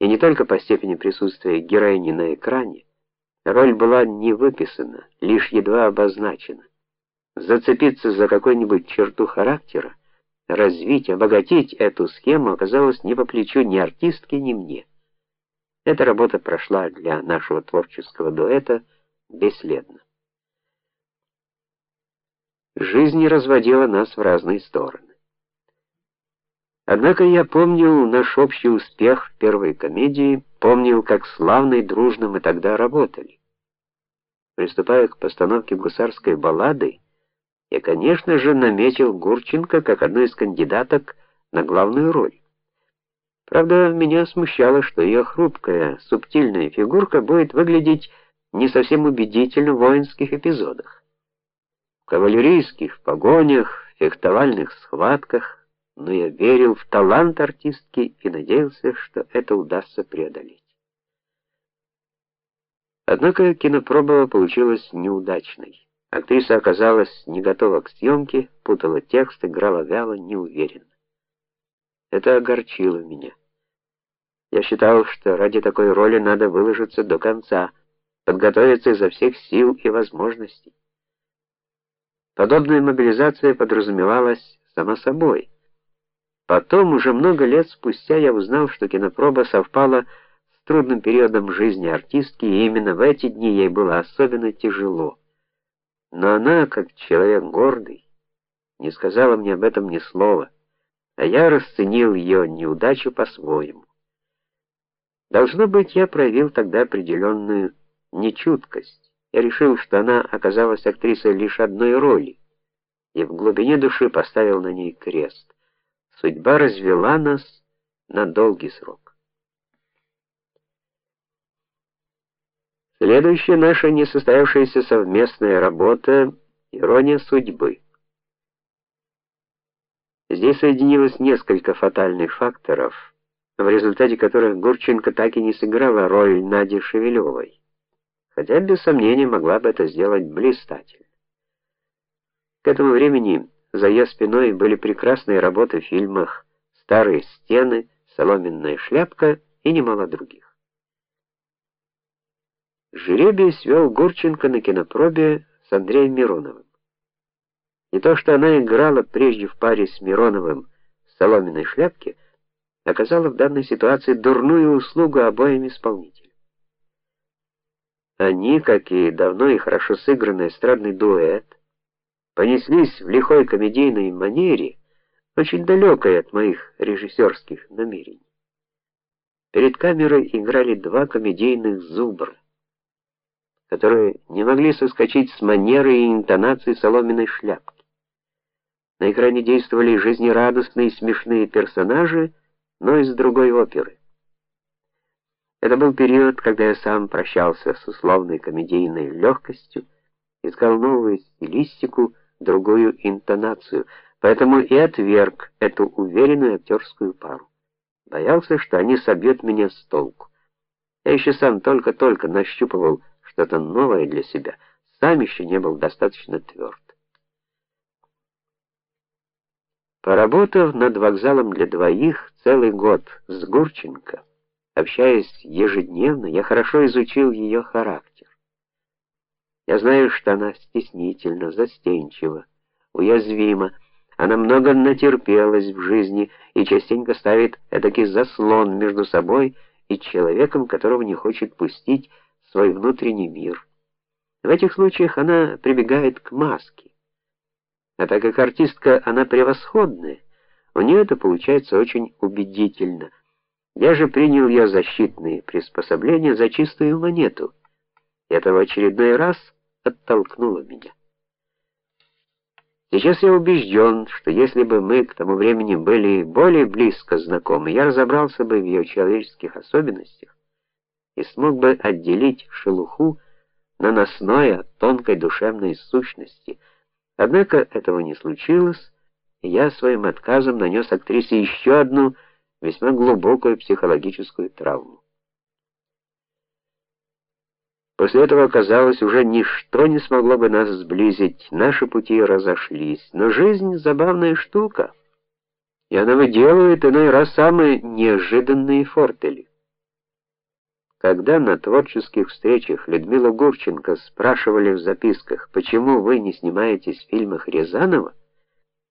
И не только по степени присутствия героини на экране, роль была не выписана, лишь едва обозначена. Зацепиться за какую-нибудь черту характера, развить, обогатить эту схему оказалось не по плечу ни артистке, ни мне. Эта работа прошла для нашего творческого дуэта бесследно. Жизнь разводила нас в разные стороны. Однако я помнил наш общий успех в первой комедии, помнил, как славно и дружно мы тогда работали. Приступая к постановке гусарской баллады, я, конечно же, наметил Гурченко как одну из кандидаток на главную роль. Правда, меня смущало, что ее хрупкая, субтильная фигурка будет выглядеть не совсем убедительно в воинских эпизодах. В кавалерийских погонях, фехтовальных схватках но я верил в талант артистки и надеялся, что это удастся преодолеть. Однако кинопроба получилась неудачной. Актриса оказалась не готова к съемке, путала текст, играла вяло, неуверенно. Это огорчило меня. Я считал, что ради такой роли надо выложиться до конца, подготовиться изо всех сил и возможностей. Подобная мобилизация подразумевалась сама собой. Потом, уже много лет спустя, я узнал, что кинопроба совпала с трудным периодом жизни артистки, и именно в эти дни ей было особенно тяжело. Но она, как человек гордый, не сказала мне об этом ни слова, а я расценил ее неудачу по-своему. Должно быть, я проявил тогда определенную нечуткость. Я решил, что она оказалась актрисой лишь одной роли, и в глубине души поставил на ней крест. Судьба развела нас на долгий срок. Следующая наша несостоявшаяся совместная работа Ирония судьбы. Здесь соединилось несколько фатальных факторов, в результате которых Гурченко так и не сыграла роль Нади Шевелевой, хотя без сомнения могла бы это сделать блистательно. К этому времени за ее спиной были прекрасные работы в фильмах Старые стены, Соломенная шляпка и немало других. Жеребий свел Гурченко на кинопробе с Андреем Мироновым. Не то, что она играла прежде в паре с Мироновым в Соломенной шляпке, оказала в данной ситуации дурную услугу обоим исполнителям. Они, как и давно и хорошо сыгранный эстрадный дуэт, понеслись в лихой комедийной манере, очень далекой от моих режиссерских намерений. Перед камерой играли два комедийных зубра, которые не могли соскочить с манеры и интонации соломенной шляпки. На экране действовали жизнерадостные и смешные персонажи, но из другой оперы. Это был период, когда я сам прощался с условной комедийной легкостью, искал новую стилистику, другую интонацию, поэтому и отверг эту уверенную актерскую пару. Боялся, что они собьют меня с толку. Я еще сам только-только нащупывал что-то новое для себя, сам еще не был достаточно тверд. Поработав над вокзалом для двоих целый год с Гурченко, общаясь ежедневно, я хорошо изучил ее характер. Я знаю, что она стеснительна, застенчива, уязвима. Она много натерпелась в жизни и частенько ставит эдакий заслон между собой и человеком, которого не хочет пустить в свой внутренний мир. В этих случаях она прибегает к маске. А так как артистка она превосходная, у нее это получается очень убедительно. Я же принял ее защитные приспособления за чистую монету. Это в очередной раз оттолкнуло меня. Сейчас я убежден, что если бы мы к тому времени были более близко знакомы, я разобрался бы в ее человеческих особенностях и смог бы отделить шелуху наносное от тонкой душевной сущности. Однако этого не случилось, и я своим отказом нанес актрисе еще одну весьма глубокую психологическую травму. После этого, казалось, уже ничто не смогло бы нас сблизить. Наши пути разошлись. Но жизнь забавная штука. И она выделывает иной раз самые неожиданные фортели. Когда на творческих встречах Людмилу Гурченко спрашивали в записках: "Почему вы не снимаетесь в фильмах Рязанова?"